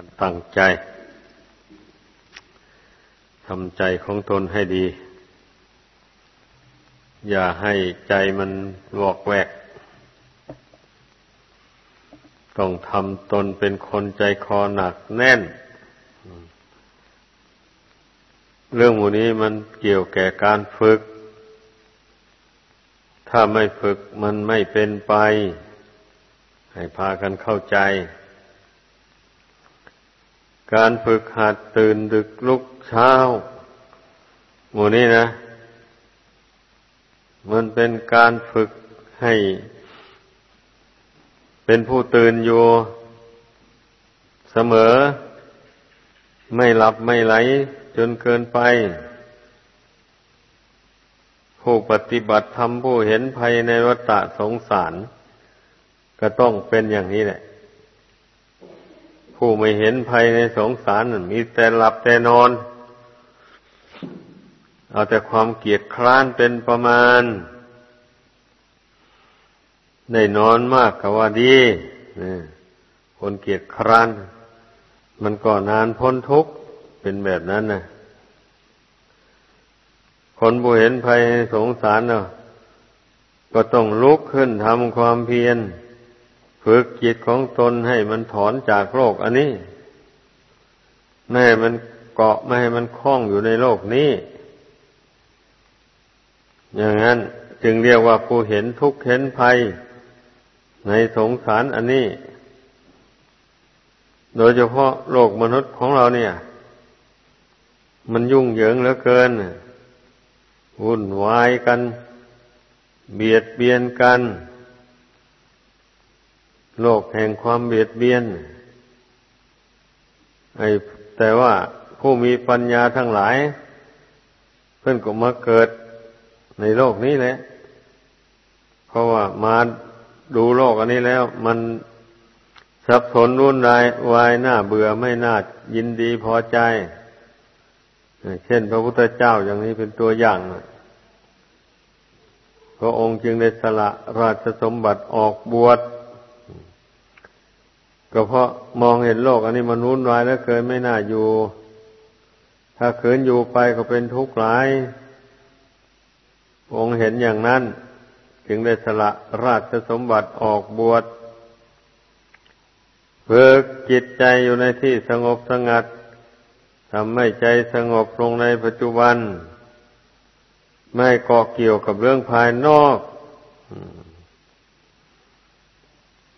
กันตั้งใจทำใจของตนให้ดี อย่าให้ใจมันวอกแวก ต้องทำตนเป็นคนใจคอหนักแน่น เรื่องหมูนี้มันเกี่ยวแก่การฝึก ถ้าไม่ฝึกมันไม่เป็นไป ให้พากันเข้าใจ การฝึกหัดตื่นดึกลุกเช้า หมู่นี้นะ มันเป็นการฝึกให้ เป็นผู้ตื่นอยู่ เสมอ ไม่หลับไม่ไหล จนเกินไป ผู้ปฏิบัติธรรมผู้เห็นภัยในวัฏสงสาร ก็ต้องเป็นอย่างนี้แหละ ผู้ไม่เห็นภัยในสงสารมีแต่หลับแต่นอน เอาแต่ความเกียดคร้านเป็นประมาณ ได้นอนมากก็ว่าดีคนเกียดคร้าน มันก็นานพ้นทุกข์เป็นแบบนั้นนะคนผู้เห็นภัยในสงสารเนาะก็ต้องลุกขึ้นทำความเพียร ฝึกจิตของตนให้มันถอนจากโลกอันนี้ไม่ให้มันเกาะไม่ให้มันคล้องอยู่ในโลกนี้ อย่างนั้นจึงเรียกว่าผู้เห็นทุกข์เห็นภัย ในสงสารอันนี้ โดยเฉพาะโลกมนุษย์ของเราเนี่ย มันยุ่งเหยิงเหลือเกินวุ่นวายกัน เบียดเบียนกัน โลกแห่งความเบียดเบียนไอ้แต่ว่าผู้มีปัญญาทั้งหลาย เพื่อนก็มาเกิดในโลกนี้แหละ เพราะว่ามาดูโลกอันนี้แล้ว มันสับสนรุ่นรายวายหน้าเบื่อไม่น่ายินดีพอใจ เช่นพระพุทธเจ้าอย่างนี้เป็นตัวอย่างพระองค์จึงได้สละราชสมบัติออกบวช ก็เพราะมองเห็นโลก อันนี้มันวุ่นวายแล้วเกินไม่น่าอยู่ ถ้าเขินอยู่ไปก็เป็นทุกข์หลาย องค์เห็นอย่างนั้น จึงได้สละราชสมบัติออกบวชเพิกจิตใจอยู่ในที่สงบสงัดทำให้ใจสงบลงในปัจจุบัน ไม่เกาะเกี่ยวกับเรื่องภายนอก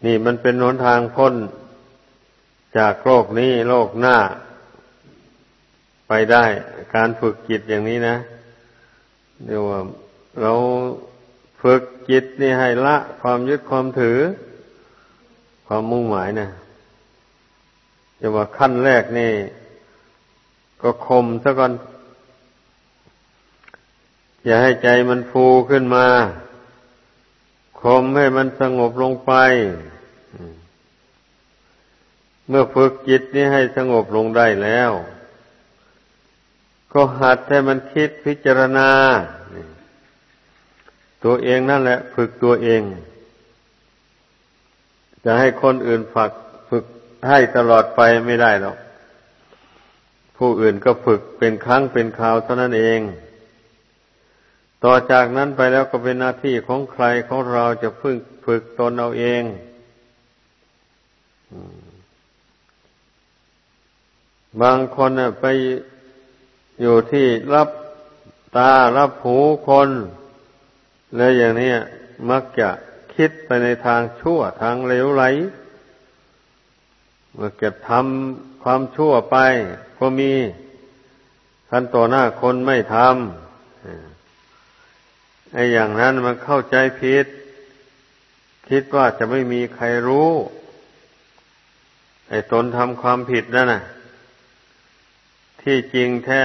นี่มันเป็นหนทางพ้น จากโลกนี้โลกหน้า ไปได้การฝึกจิตอย่างนี้นะเดี๋ยวว่าเราฝึกจิตนี่ให้ละ ความยึดความถือ ความมุ่งหมายนะเดี๋ยวว่าขั้นแรกนี่ ก็คมซะก่อน อย่าให้ใจมันฟูขึ้นมา คมให้มันสงบลงไป เมื่อฝึกจิตนี้ให้สงบลงได้แล้ว ก็หัดให้มันคิดพิจารณา ตัวเองนั่นแหละ ฝึกตัวเอง จะให้คนอื่นฝักฝึกให้ตลอดไปไม่ได้หรอก ผู้อื่นก็ฝึกเป็นครั้งเป็นคราวเท่านั้นเอง ต่อจากนั้นไปแล้วก็เป็นหน้าที่ของใครของเราจะฝึกฝึกตนเอาเอง บางคนไปอยู่ที่รับตารับหูคนแล้วอย่างนี้มักจะคิดไปในทางชั่วทางเลวไหลเมื่อเก็บทำความชั่วไป ก็มีท่านต่อหน้าคนไม่ทำไอ้อย่างนั้นมันเข้าใจผิด คิดว่าจะไม่มีใครรู้ ไอ้ตนทำความผิดนั่นน่ะ ที่จริงแท้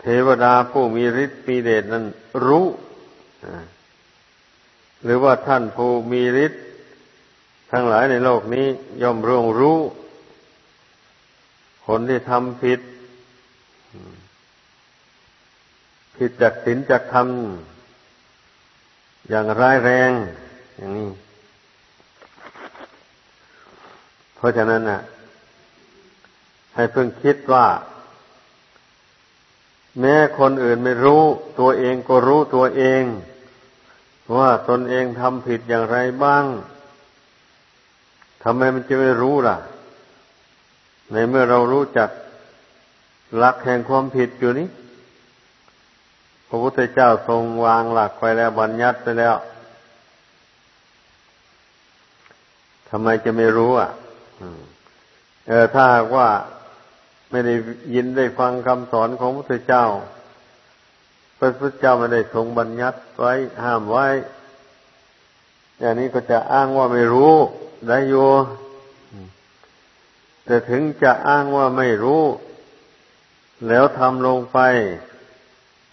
เทวดาผู้มีฤทธิ์มีเดชนั้นรู้หรือว่าท่านผู้มีฤทธิ์ทั้งหลายในโลกนี้ย่อมร่วงรู้คนที่ทำผิด ผิดจากศีลจากธรรมอย่างร้ายแรง อย่างนี้ เพราะฉะนั้นน่ะ ให้เพิ่งคิดว่า แม้คนอื่นไม่รู้ ตัวเองก็รู้ตัวเอง ว่าตนเองทำผิดอย่างไรบ้างทำไมมันจะไม่รู้ล่ะ ในเมื่อเรารู้จักหลักแห่งความผิดอยู่นี้พระพุทธเจ้าทรงวางหลักไปแล้วบัญญัติไปแล้วทำไมจะไม่รู้อะเออถ้าว่า ไม่ได้ยินได้ฟังคำสอนของพระพุทธเจ้า พระพุทธเจ้าไม่ได้ทรงบัญญัติไว้ห้ามไว้ อย่างนี้ก็จะอ้างว่าไม่รู้ได้อยู่แต่ถึงจะอ้างว่าไม่รู้ แล้วทำลงไป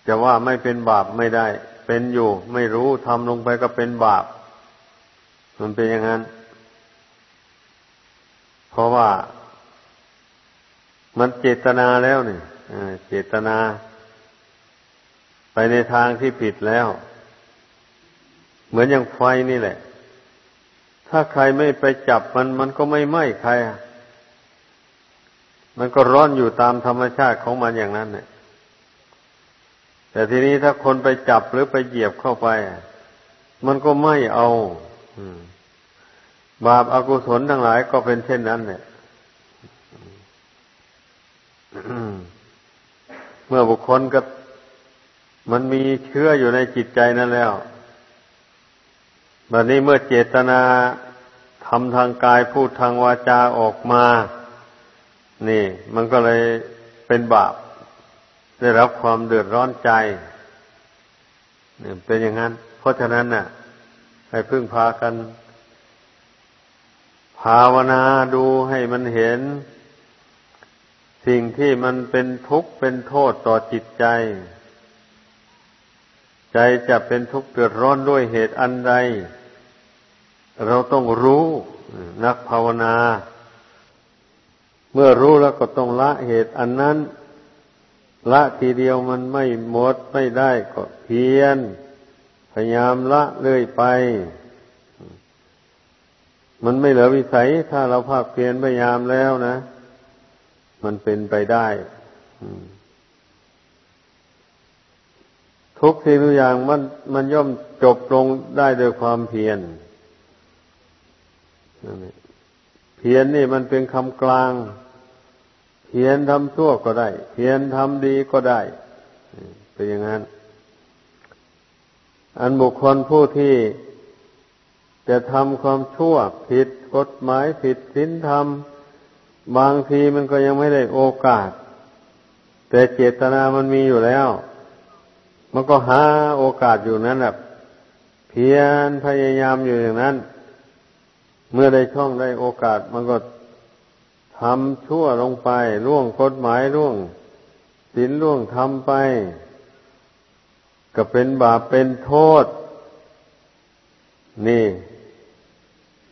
จะว่าไม่เป็นบาปไม่ได้ เป็นอยู่ ไม่รู้ทำลงไปก็เป็นบาป มันเป็นอย่างนั้น เพราะว่า มันเจตนาแล้วเนี่ยเจตนา ไปในทางที่ผิดแล้ว เหมือนอย่างไฟนี่แหละ ถ้าใครไม่ไปจับมัน มันก็ไม่ไหม้ใคร มันก็ร้อนอยู่ตามธรรมชาติของมันอย่างนั้นเนี่ยแต่ทีนี้ถ้าคนไปจับหรือไปเหยียบเข้าไป มันก็ไม่เอาบาปอากุศลทั้งหลายก็เป็นเช่นนั้นเนี่ย เมื่อบุคคลก็มันมีเชื้ออยู่ในจิตใจนั้นแล้วแบบนี้เมื่อเจตนาทำทางกายพูดทางวาจาออกมา นี่ มันก็เลยเป็นบาป ได้รับความเดือดร้อนใจนี่เป็นอย่างนั้น เพราะฉะนั้นน่ะ ให้พึ่งพากัน ภาวนาดูให้มันเห็น สิ่งที่มันเป็นทุกข์เป็นโทษต่อจิตใจ ใจจะเป็นทุกข์เกิดร้อนด้วยเหตุอันใด เราต้องรู้นักภาวนา เมื่อรู้แล้วก็ต้องละเหตุอันนั้น ละทีเดียวมันไม่หมดไม่ได้ก็เพียรพยายามละเรื่อยไป มันไม่เหลือวิสัยถ้าเราภาคเพียรพยายามแล้วนะ มันเป็นไปได้ทุกสิ่งทุกอย่างมันมันย่อมจบลงได้โดยความเพียรเพียรนนี่มันเป็นคำกลาง เพียรทำชั่วก็ได้ เพียรทำดีก็ได้เป็นอย่างนั้น อันบุคคลผู้ที่จะทำความชั่ว ผิดกฎหมายผิดศีลธรรม บางทีมันก็ยังไม่ได้โอกาส แต่เจตนามันมีอยู่แล้ว มันก็หาโอกาสอยู่นั้นแหละเพียรพยายามอยู่อย่างนั้น เมื่อได้ช่องได้โอกาส มันก็ทำชั่วลงไปล่วงกฎหมายล่วงศีลล่วงทำไป ก็เป็นบาปเป็นโทษ นี่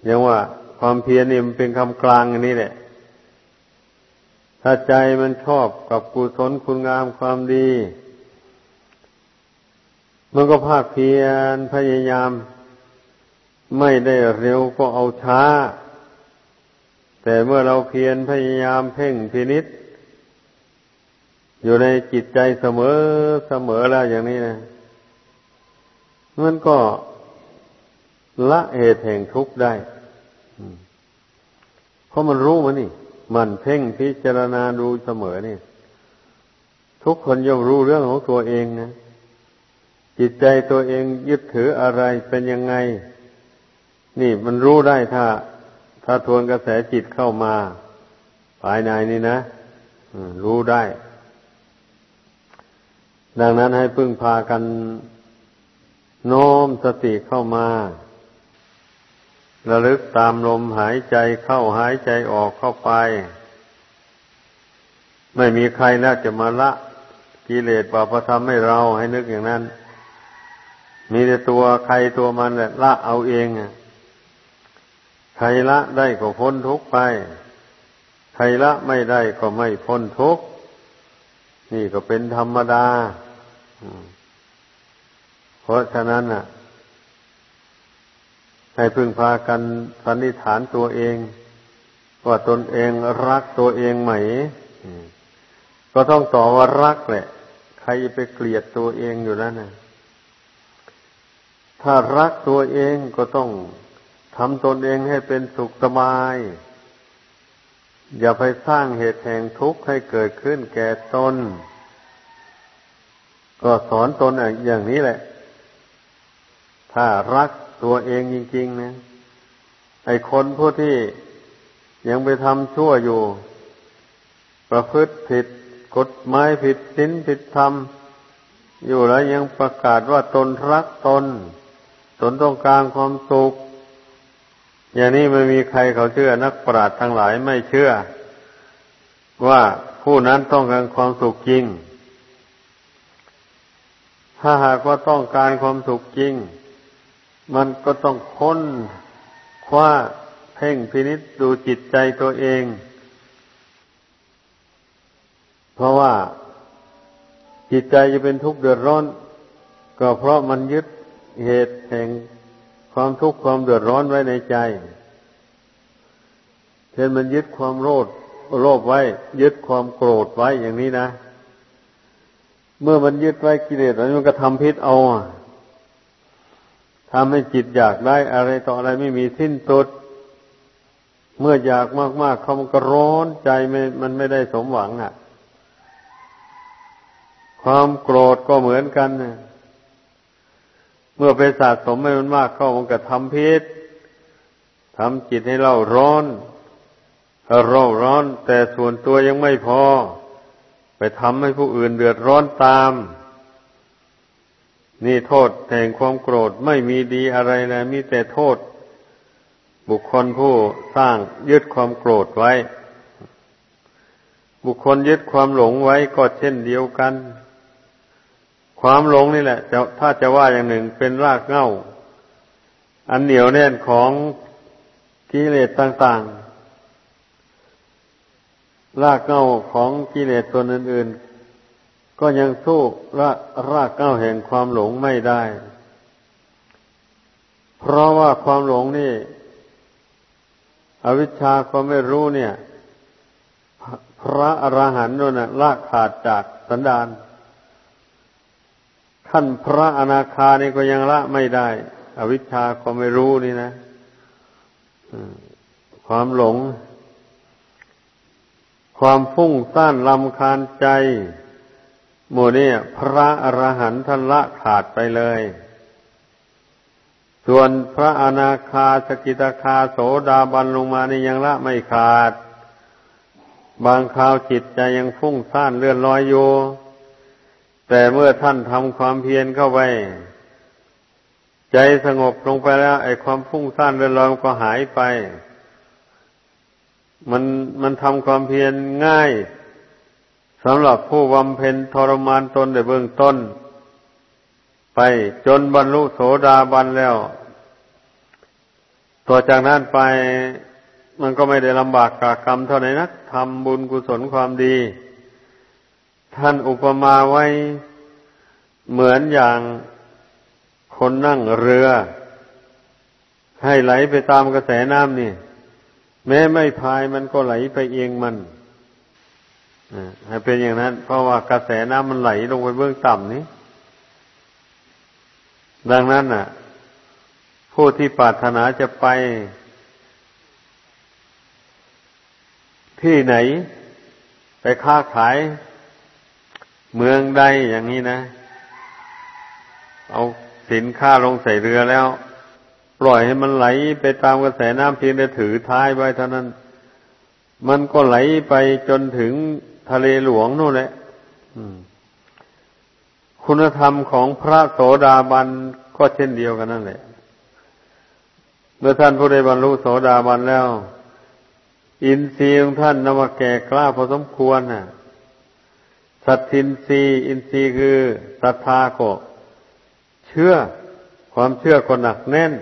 ยังว่าความเพียรนี่มันเป็นคำกลางอันนี้แหละ ถ้าใจมันชอบกับกุศลคุณงามความดี มันก็ภาคเพียรพยายาม ไม่ได้เร็วก็เอาช้า แต่เมื่อเราเพียรพยายามเพ่งพินิษอยู่ในจิตใจเสมอเสมอแล้วอย่างนี้นะมันก็ละเหตุแห่งทุกข์ได้เพราะมันรู้มันนี่ มันเพ่งพิจารณาดูเสมอนี่ทุกคนย่อมรู้เรื่องของตัวเองนะ จิตใจตัวเองยึดถืออะไรเป็นยังไง นี่มันรู้ได้ถ้า ถ้าทวนกระแสจิตเข้ามาภายในนี่นะรู้ได้ ดังนั้นให้พึ่งพากัน โน้มสติเข้ามา ระลึกตามลมหายใจเข้าหายใจออกเข้าไป ไม่มีใครแล้วจะมาละกิเลสบาปธรรมให้เราให้นึกอย่างนั้น มีแต่ตัวใครตัวมันแหละละเอาเองใครละได้ก็พ้นทุกไป ใครละไม่ได้ก็ไม่พ้นทุกนี่ก็เป็นธรรมดาเพราะฉะนั้นน่ะ ให้พึงพากันสันนิษฐานตัวเอง ว่าตนเองรักตัวเองไหมก็ต้องตอบว่ารักแหละ ใครไปเกลียดตัวเองอยู่แล้วนะถ้ารักตัวเองก็ต้องทำตนเองให้เป็นสุขสบาย อย่าไปสร้างเหตุแห่งทุกข์ให้เกิดขึ้นแก่ตน ก็สอนตนอย่างนี้แหละ ถ้ารัก ตัวเองจริงๆนะไอ้คนผู้ที่ยังไปทำชั่วอยู่ ประพฤติผิดกฎหมายผิดศีลผิดธรรม อยู่แล้วยังประกาศว่าตนรักตน ตนต้องการความสุข อย่างนี้ไม่มีใครเขาเชื่อนักปราชญ์ทั้งหลายไม่เชื่อ ว่าผู้นั้นต้องการความสุขจริง ถ้าหากว่าต้องการความสุขจริง มันก็ต้องค้นคว้าเพ่งพินิษดูจิตใจตัวเอง เพราะว่าจิตใจจะเป็นทุกข์เดือดร้อน ก็เพราะมันยึดเหตุแห่งความทุกข์ความเดือดร้อนไว้ในใจเช่นมันยึดความโลภโลภไว้ ยึดความโกรธไว้อย่างนี้นะ เมื่อมันยึดไว้กิเลสมันก็ทำพิษเอา ทำให้จิตอยากได้อะไรต่ออะไรไม่มีสิ้นสุด เมื่ออยากมากๆเขามันก็ร้อนใจไม่มันไม่ได้สมหวังอะ ความโกรธก็เหมือนกันนะเมื่อไปสะสมให้มันมากเข้ามันก็ทำพิษทำจิตให้เราร้อนเราร้อน แต่ส่วนตัวยังไม่พอ ไปทำให้ผู้อื่นเดือดร้อนตาม นี่โทษแห่งความโกรธไม่มีดีอะไรเลยมีแต่โทษ บุคคลผู้สร้างยึดความโกรธไว้ บุคคลยึดความหลงไว้ก็เช่นเดียวกัน ความหลงนี่แหละจะถ้าจะว่าอย่างหนึ่งเป็นรากเหง้า อันเหนียวแน่นของกิเลสต่างๆ รากเหง้าของกิเลสตัวอื่นๆ ก็ยังสู้รารากเก้าแห่งความหลงไม่ได้ เพราะว่าความหลงนี่ อวิชชาความไม่รู้เนี่ย พระอรหันต์นั่นนะลากขาดจากสันดานขั้นพระอนาคานี่ก็ยังละไม่ได้ อวิชชาความไม่รู้นี่นะความหลง ความฟุ้งซ่านลำคาญใจ หมู่นี้พระอรหันต์ท่านละขาดไปเลย ส่วนพระอนาคาสกิตาคาโสดาบันลงมานี่ยังละไม่ขาด บางคราวจิตใจยังฟุ้งซ่านเลื่อนลอยอยู่แต่เมื่อท่านทำความเพียรเข้าไป ใจสงบลงไปแล้ว ไอ้ความฟุ้งซ่านเลื่อนลอยก็หายไป มันมันทำความเพียรง่าย สำหรับผู้บำเพ็ญทรมานตนในเบื้องต้น ไปจนบรรลุโสดาบันแล้ว ต่อจากนั้นไปมันก็ไม่ได้ลำบากกากรรมเท่าไหร่นักทำบุญกุศลความดี ท่านอุปมาไว้เหมือนอย่างคนนั่งเรือ ให้ไหลไปตามกระแสน้ำนี่ แม้ไม่พายมันก็ไหลไปเองมัน ให้เป็นอย่างนั้น เพราะว่ากระแสน้ำมันไหลลงไปเบื้องต่ำนี้ ดังนั้นน่ะ ผู้ที่ปรารถนาจะไป ที่ไหน ไปค้าขาย เมืองใดอย่างนี้นะ เอาสินค้าลงใส่เรือแล้ว ปล่อยให้มันไหลไปตามกระแสน้ำเพียงแต่ถือท้ายไว้เท่านั้น มันก็ไหลไปจนถึง ทะเลหลวงนู่นแหละคุณธรรมของพระโสดาบันก็เช่นเดียวกันนั่นแหละ เมื่อท่านผู้ใดบรรลุโสดาบันแล้ว อินทรีย์ของท่านนำมาแก่กล้าพอสมควรน่ะสัตทินทรีย์อินทรีย์คือศรัทธาก็เชื่อความเชื่อคนหนักแน่น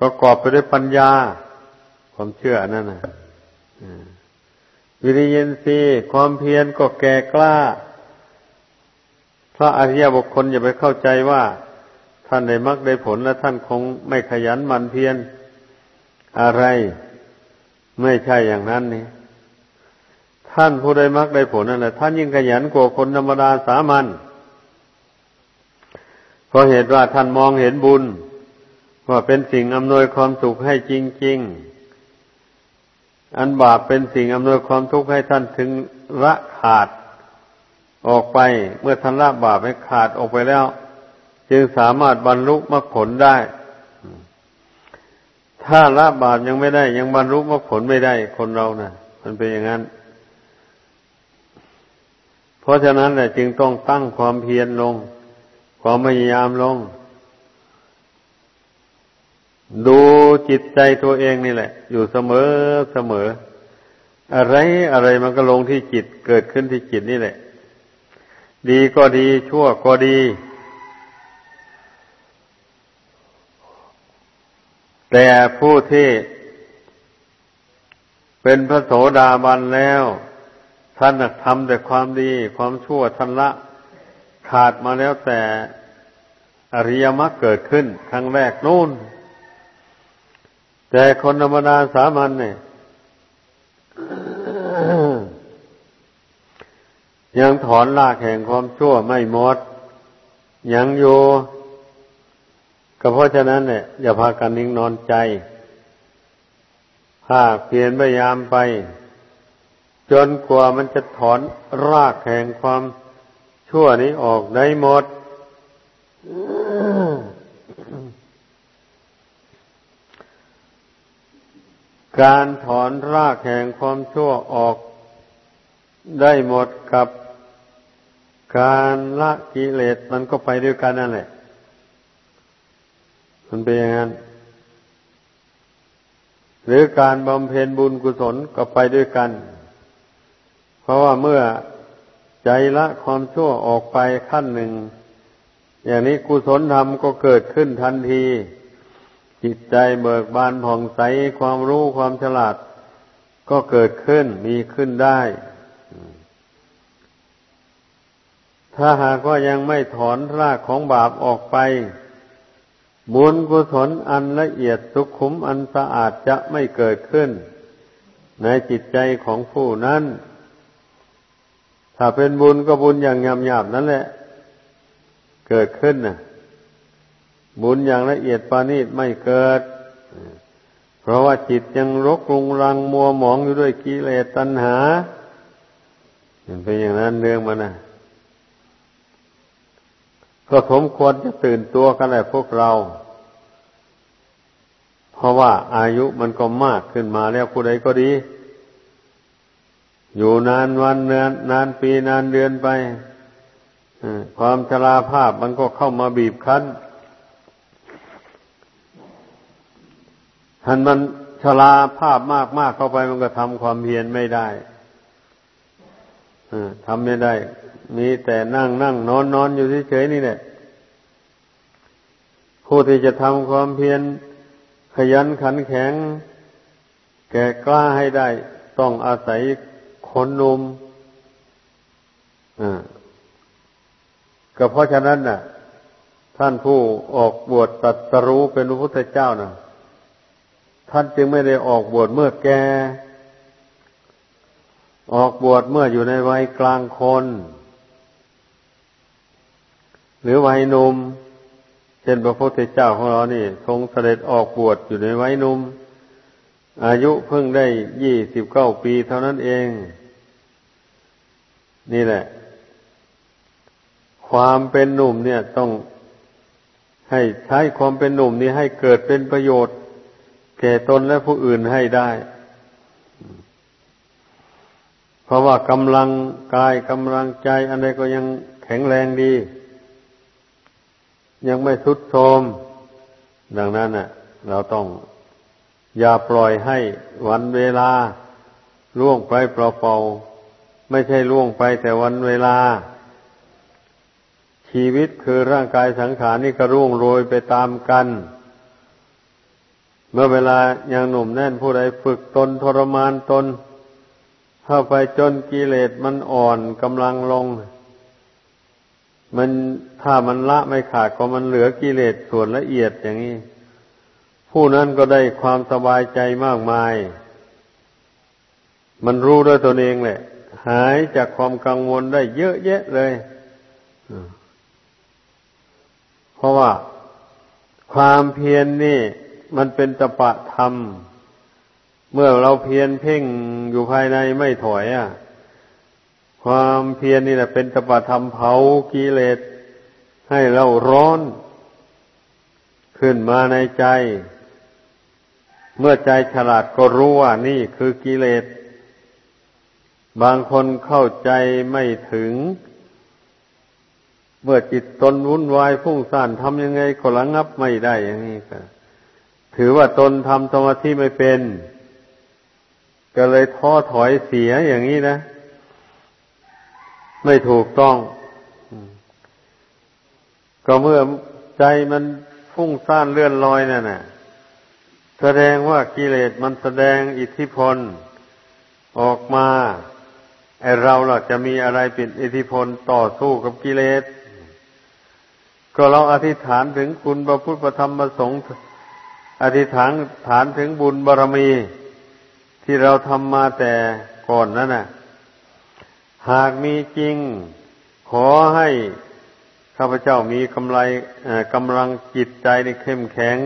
ประกอบไปด้วยปัญญา ความเชื่อนั่นน่ะ วิริยินทรีความเพียรก็แก่กล้า พระอริยบุคคลอย่าไปเข้าใจว่า ท่านได้มรรคได้ผลและท่านคงไม่ขยันหมั่นเพียรอะไร ไม่ใช่อย่างนั้นนี่ท่านผู้ใดมักได้ผลนั่นแหละท่านยิ่งขยันกว่าคนธรรมดาสามัญเพราะเหตุว่าท่านมองเห็นบุญ ว่าเป็นสิ่งอำนวยความสุขให้จริง ๆ อันบาปเป็นสิ่งอำนวยความทุกข์ให้ท่านถึงละขาดออกไปเมื่อท่านละบาปให้ขาดออกไปแล้ว จึงสามารถบรรลุมรรคผลได้ ถ้าละบาปยังไม่ได้ ยังบรรลุมรรคผลไม่ได้ คนเรานะ่ะ มันเป็นอย่างนั้น เพราะฉะนั้นแหละจึงต้องตั้งความเพียรลง ความพยายามลง ดูจิตใจตัวเองนี่แหละ อยู่เสมอเสมอ อะไรอะไรมันก็ลงที่จิตเกิดขึ้นที่จิตนี่แหละ ดีก็ดีชั่วก็ดี แต่ผู้ที่เป็นพระโสดาบันแล้ว ท่านทำแต่ความดี ความชั่วท่านละ ขาดมาแล้วแต่อริยมรรคเกิดขึ้นครั้งแรกนู่น แต่คนธรรมดาสามัญเนี่ยยังถอนลากแห่งความชั่วไม่หมด ยังอยู่ก็เพราะฉะนั้นเนี่ยอย่าพากันนิ่งนอนใจภาคเพียรพยายามไป จนกว่ามันจะถอนรากแห่งความชั่วนี้ออกได้หมด การถอนรากแห่งความชั่วออก ได้หมดกับการละกิเลสมันก็ไปด้วยกันนั่นแหละ มันเป็นอย่างนั้น หรือการบำเพ็ญบุญกุศลก็ไปด้วยกัน เพราะว่าเมื่อใจละความชั่วออกไปขั้นหนึ่ง อย่างนี้กุศลธรรมก็เกิดขึ้นทันที จิตใจเบิกบานผ่องใสความรู้ความฉลาด ก็เกิดขึ้นมีขึ้นได้ ถ้าหากว่ายังไม่ถอนรากของบาปออกไป บุญกุศลอันละเอียดสุขุมอันสะอาดจะไม่เกิดขึ้น ในจิตใจของผู้นั้น ถ้าเป็นบุญก็บุญอย่างหยาบๆนั่นแหละ เกิดขึ้นนะ บุญอย่างละเอียดปานีตไม่เกิด เพราะว่าจิตยังรกรุงรังมัวหมองอยู่ด้วยกิเลสตัณหาเป็นอย่างนั้นเรื่องมันนะก็สมควรจะตื่นตัวกันแหละพวกเรา เพราะว่าอายุมันก็มากขึ้นมาแล้วผู้ใดก็ดี อยู่นานวันเนือนนานปีนานเดือนไปความชราภาพมันก็เข้ามาบีบคั้น ท่านมันชราภาพมากมากเข้าไปมันก็ทำความเพียรไม่ได้ทำไม่ได้ มีแต่นั่งนั่งนอนนอนอยู่เฉยๆนี่แหละผู้ที่จะทำความเพียรขยันขันแข็ง แก่กล้าให้ได้ ต้องอาศัยคนนมอ่าก็เพราะฉะนั้นน่ะ ท่านผู้ออกบวชตัดสรู้เป็นพระพุทธเจ้าน่ะ ท่านจึงไม่ได้ออกบวชเมื่อแก ออกบวชเมื่ออยู่ในวัยกลางคน หรือวัยหนุ่มเช่นพระพุทธเจ้าของเรานี่ ทรงเสด็จออกบวชอยู่ในวัยหนุ่มอายุเพิ่งได้ยี่สิบเก้าปีเท่านั้นเอง นี่แหละ ความเป็นหนุ่มเนี่ยต้องให้ใช้ความเป็นหนุ่มนี้ให้เกิดเป็นประโยชน์ แก่ตนและผู้อื่นให้ได้ เพราะว่ากำลังกายกำลังใจอะไรก็ยังแข็งแรงดี ยังไม่ทุดโทมดังนั้นน่ะ เราต้องอย่าปล่อยให้วันเวลาล่วงไปเปล่าๆไม่ใช่ล่วงไปแต่วันเวลา ชีวิตคือร่างกายสังขารนี่ก็ร่วงโรยไปตามกัน เมื่อเวลายังหนุ่มแน่นผู้ใดฝึกตนทรมานตน เข้าไปจนกิเลสมันอ่อนกำลังลง มันถ้ามันละไม่ขาดก็มันเหลือกิเลสส่วนละเอียดอย่างนี้ ผู้นั้นก็ได้ความสบายใจมากมาย มันรู้ด้วยตนเองแหละ หายจากความกังวลได้เยอะแยะเลยเพราะว่าความเพียรนนี่ มันเป็นตปะธรรม เมื่อเราเพียรเพ่งอยู่ภายในไม่ถอยอะ ความเพียรนนี่แหละเป็นตปะธรรมเผากิเลสให้เราร้อน ขึ้นมาในใจ เมื่อใจฉลาดก็รู้ว่านี่คือกิเลส บางคนเข้าใจไม่ถึง เมื่อจิตตนวุ่นวายพุ่งซ่านทำยังไงก็ระงับไม่ได้อย่างนี้ก็ ถือว่าตนทำสมาธิไม่เป็น ก็เลยท้อถอยเสียอย่างนี้นะ ไม่ถูกต้อง ก็เมื่อใจมันฟุ้งซ่านเลื่อนลอยนั่นน่ะ แสดงว่ากิเลสมันแสดงอิทธิพลออกมาไอเราเราจะมีอะไรเป็นอิทธิพลต่อสู้กับกิเลส ก็เราอธิษฐานถึงคุณพระพุทธธรรมประสงค์ อธิษฐานฐานถึงบุญบารรมี ที่เราทำมาแต่ก่อนนั่นน่ะ หากมีจริง ขอให้ข้าพเจ้ามีกำไรกำลังจิตใจในเข้มแข็ง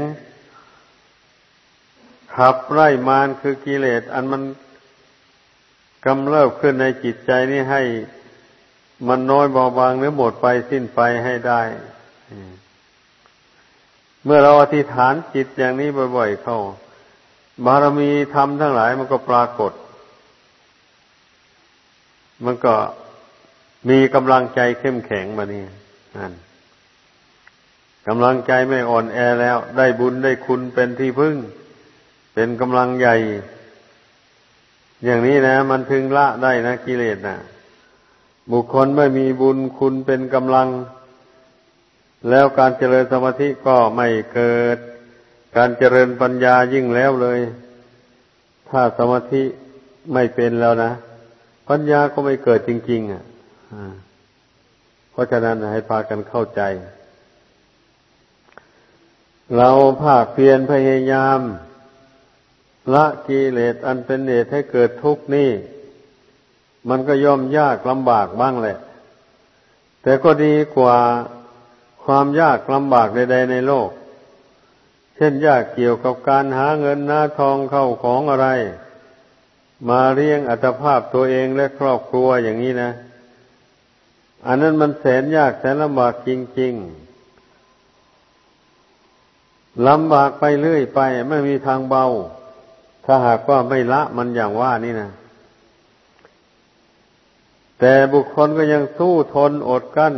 ขับไล่มารคือกิเลส อันมันกำเริบขึ้นในจิตใจนี้ให้มันน้อยเบาบางหรือหมดไปสิ้นไปให้ได้ เมื่อเราอธิษฐานจิตอย่างนี้บ่อย ๆ เข้า บารมีธรรมทั้งหลายมันก็ปรากฏ มันก็มีกำลังใจเข้มแข็งมานี่นั่นกำลังใจไม่อ่อนแอแล้ว ได้บุญได้คุณเป็นที่พึ่ง เป็นกำลังใหญ่ อย่างนี้นะ มันถึงละได้นะกิเลสนะบุคคลไม่มีบุญคุณเป็นกำลัง แล้วการเจริญสมาธิก็ไม่เกิด การเจริญปัญญายิ่งแล้วเลย ถ้าสมาธิไม่เป็นแล้วนะ ปัญญาก็ไม่เกิดจริง ๆ อะเพราะฉะนั้นให้พากันเข้าใจ เราภาคเพียรพยายาม ละกิเลสอันเป็นเหตุให้เกิดทุกข์นี่ มันก็ย่อมยากลำบากบ้างแหละ แต่ก็ดีกว่า ความยากลำบากใด ๆ ในโลก เช่นยากเกี่ยวกับการหาเงินหน้าทองเข้าของอะไร มาเลี้ยงอัตภาพตัวเองและครอบครัวอย่างนี้นะ อันนั้นมันแสนยากแสนลำบากจริง ๆลำบากไปเรื่อยไป ไม่มีทางเบา ถ้าหากว่าไม่ละมันอย่างว่านี่นะแต่บุคคลก็ยังสู้ทนอดกั้น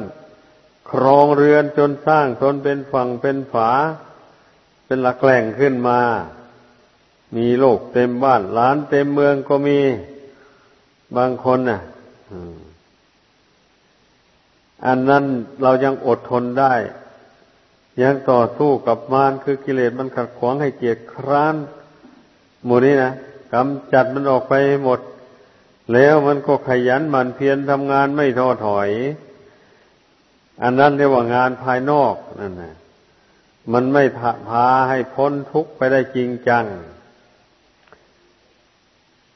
ครองเรือนจนสร้างทนเป็นฝั่งเป็นฝา เป็นหลักแหล่งขึ้นมา มีโลกเต็มบ้านล้านเต็มเมืองก็มีบางคนน่ะอันนั้นเรายังอดทนได้ ยังต่อสู้กับมารคือกิเลสมันขัดขวางให้เกียร์คร้านหมู่นี้นะกำจัดมันออกไปหมด แล้วมันก็ขยันหมั่นเพียรทำงานไม่ท้อถอย อันนั้นเรียกว่างานภายนอกนั่นนะมันไม่พาให้พ้นทุกข์ไปได้จริงจัง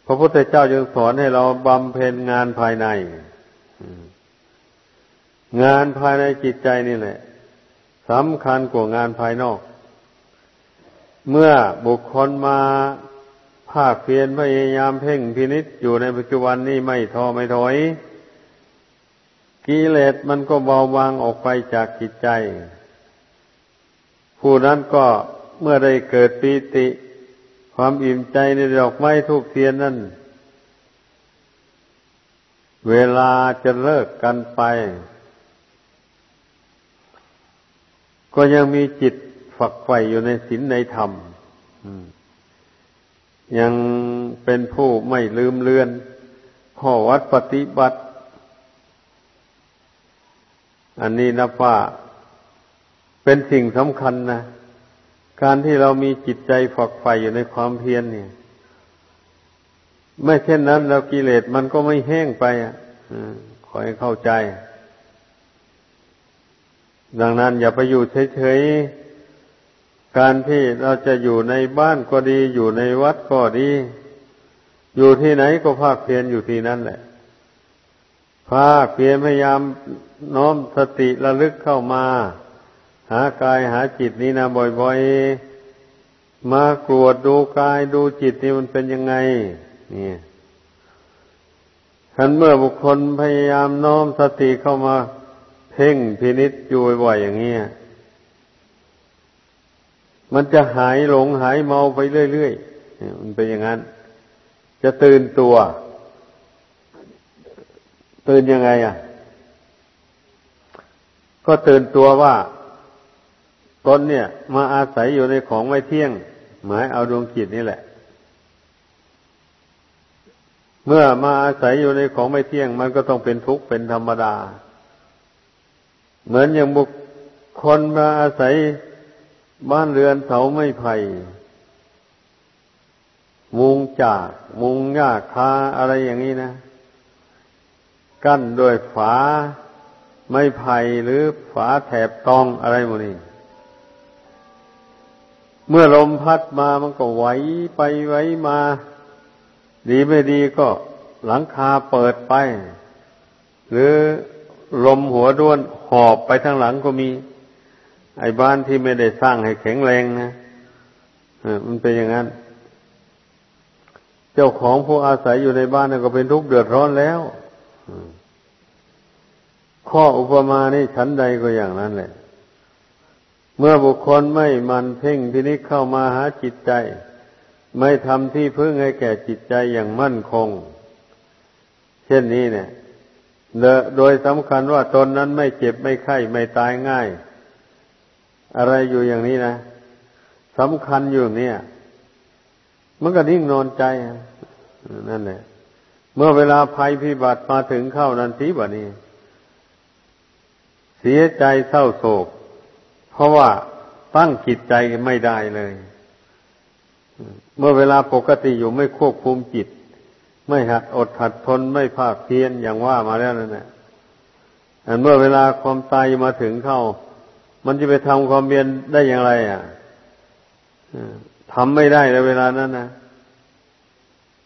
พระพุทธเจ้าจึงสอนให้เราบำเพ็ญงานภายใน งานภายในจิตใจนี่แหละสำคัญกว่างานภายนอก เมื่อบุคคลมาภาคเพียรพยายามเพ่งพินิษอยู่ในปัจจุบันนี้ไม่ท้อไม่ถอย กิเลสมันก็เบาบางออกไปจากจิตใจ ผู้นั้นก็เมื่อได้เกิดปีติ ความอิ่มใจในดอกไม้ทุกเทียนนั้นเวลาจะเลิกกันไป ก็ยังมีจิตฝักใฝ่อยู่ในศีลในธรรมยังเป็นผู้ไม่ลืมเลือนข้อวัดปฏิบัติ อันนี้นับว่าเป็นสิ่งสำคัญนะ การที่เรามีจิตใจฝักใฝ่อยู่ในความเพียรเนี่ย ไม่เช่นนั้นเรากิเลสมันก็ไม่แห้งไปอะขอให้เข้าใจ ดังนั้นอย่าไปอยู่เฉยๆ การที่เราจะอยู่ในบ้านก็ดี อยู่ในวัดก็ดี อยู่ที่ไหนก็ภาคเพียรอยู่ที่นั่นแหละ ภาคเพียรพยายามน้อมสติระลึกเข้ามา หากายหาจิตนี้นะบ่อยๆ มากรวดดูกายดูจิตนี่มันเป็นยังไง นี่ขันเมื่อบุคคลพยายามน้อมสติเข้ามา เพ่งพินิษอยู่บ่อยๆอย่างนี้มันจะหายหลงหายเมาไปเรื่อยๆมันเป็นอย่างนั้น จะตื่นตัว ตื่นยังไงอะ ก็ตื่นตัวว่าตนเนี่ย มาอาศัยอยู่ในของไม่เที่ยง หมายเอาดวงจิตนี่แหละ เมื่อมาอาศัยอยู่ในของไม่เที่ยง มันก็ต้องเป็นทุกข์เป็นธรรมดา เหมือนอย่างบุคคลมาอาศัยบ้านเรือนเสาไม้ไผ่มุงจาก มุงหญ้าคาอะไรอย่างนี้นะ กั้นด้วยฝาไม้ไผ่หรือฝาแถบตองอะไรหมดนี่เมื่อลมพัดมามันก็ไหวไปไหวมา ดีไม่ดีก็หลังคาเปิดไป หรือลมหัวด้วนหอบไปทางหลังก็มี ไอ้บ้านที่ไม่ได้สร้างให้แข็งแรงนะมันเป็นอย่างนั้น เจ้าของผู้อาศัยอยู่ในบ้านก็เป็นทุกข์เดือดร้อนแล้ว ข้ออุปมานี่ชั้นใดก็อย่างนั้นแหละ เมื่อบุคคลไม่มันเพ่งพินิจเข้ามาหาจิตใจ ไม่ทำที่พึ่งให้แก่จิตใจอย่างมั่นคง เช่นนี้เนี่ยโดยสำคัญว่าตนนั้นไม่เจ็บไม่ไข้ไม่ตายง่าย อะไรอยู่อย่างนี้นะสำคัญอยู่เนี่ย มันก็นิ่งนอนใจนั่นแหละ เมื่อเวลาภัยพิบัติมาถึงเข้านันทีบะนี้ เสียใจเศร้าโศก เพราะว่าตั้งจิตใจไม่ได้เลย เมื่อเวลาปกติอยู่ไม่ควบคุมจิต ไม่หัดอดหัดทนไม่ภาคเพียรอย่างว่ามาแล้วนั่นแหละเมื่อเวลาความตายมาถึงเข้า มันจะไปทำความเพียรได้อย่างไร อะทำไม่ได้ในเวลานั้นนะ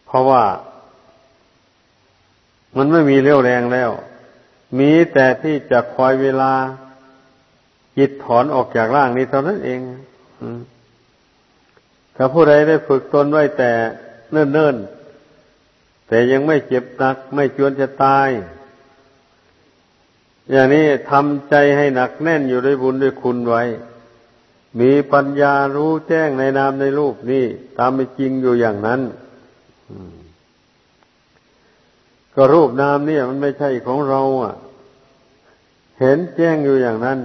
เพราะว่า มันไม่มีเรี่ยวแรงแล้ว มีแต่ที่จะคอยเวลาจิตถอนออกจากร่างนี้เท่านั้นเองถ้าผู้ใดได้ฝึกตนไว้แต่เนิ่นๆ แต่ยังไม่เจ็บหนัก ไม่จวนจะตาย อย่างนี้ทำใจให้หนักแน่นอยู่ด้วยบุญด้วยคุณไว้ มีปัญญารู้แจ้งในนามในรูปนี่ตามเป็นจริงอยู่อย่างนั้น ก็รูปนามเนี่ย มันไม่ใช่ของเรา อะ เห็นแจ้งอยู่อย่างนั้น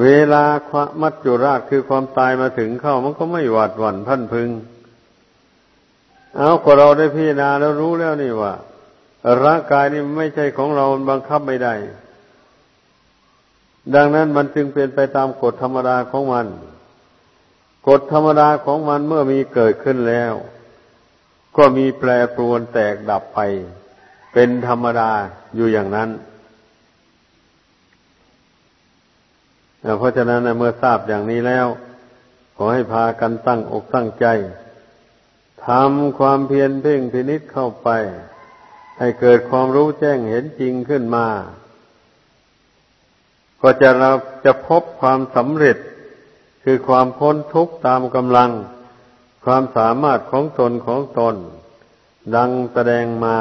เวลาควมัจจุราชคือความตายมาถึงเข้ามันก็ไม่หวาดหวั่นพันพึง เอาก็เราได้พิจารณาแล้วรู้แล้วนี่ว่าร่างกายนี่ไม่ใช่ของเราบังคับไม่ได้ ดังนั้นมันจึงเป็นไปตามกฎธรรมดาของมัน กฎธรรมดาของมันเมื่อมีเกิดขึ้นแล้ว ก็มีแปรปรวนแตกดับไป เป็นธรรมดาอยู่อย่างนั้นเพราะฉะนั้นเมื่อทราบอย่างนี้แล้ว ขอให้พากันตั้งอกตั้งใจทำความเพียรเพ่งพินิษเข้าไป ให้เกิดความรู้แจ้งเห็นจริงขึ้นมา ก็จะเราจะพบความสำเร็จ คือความพ้นทุกข์ตามกำลัง ความสามารถของตนของตน ดังแสดงมา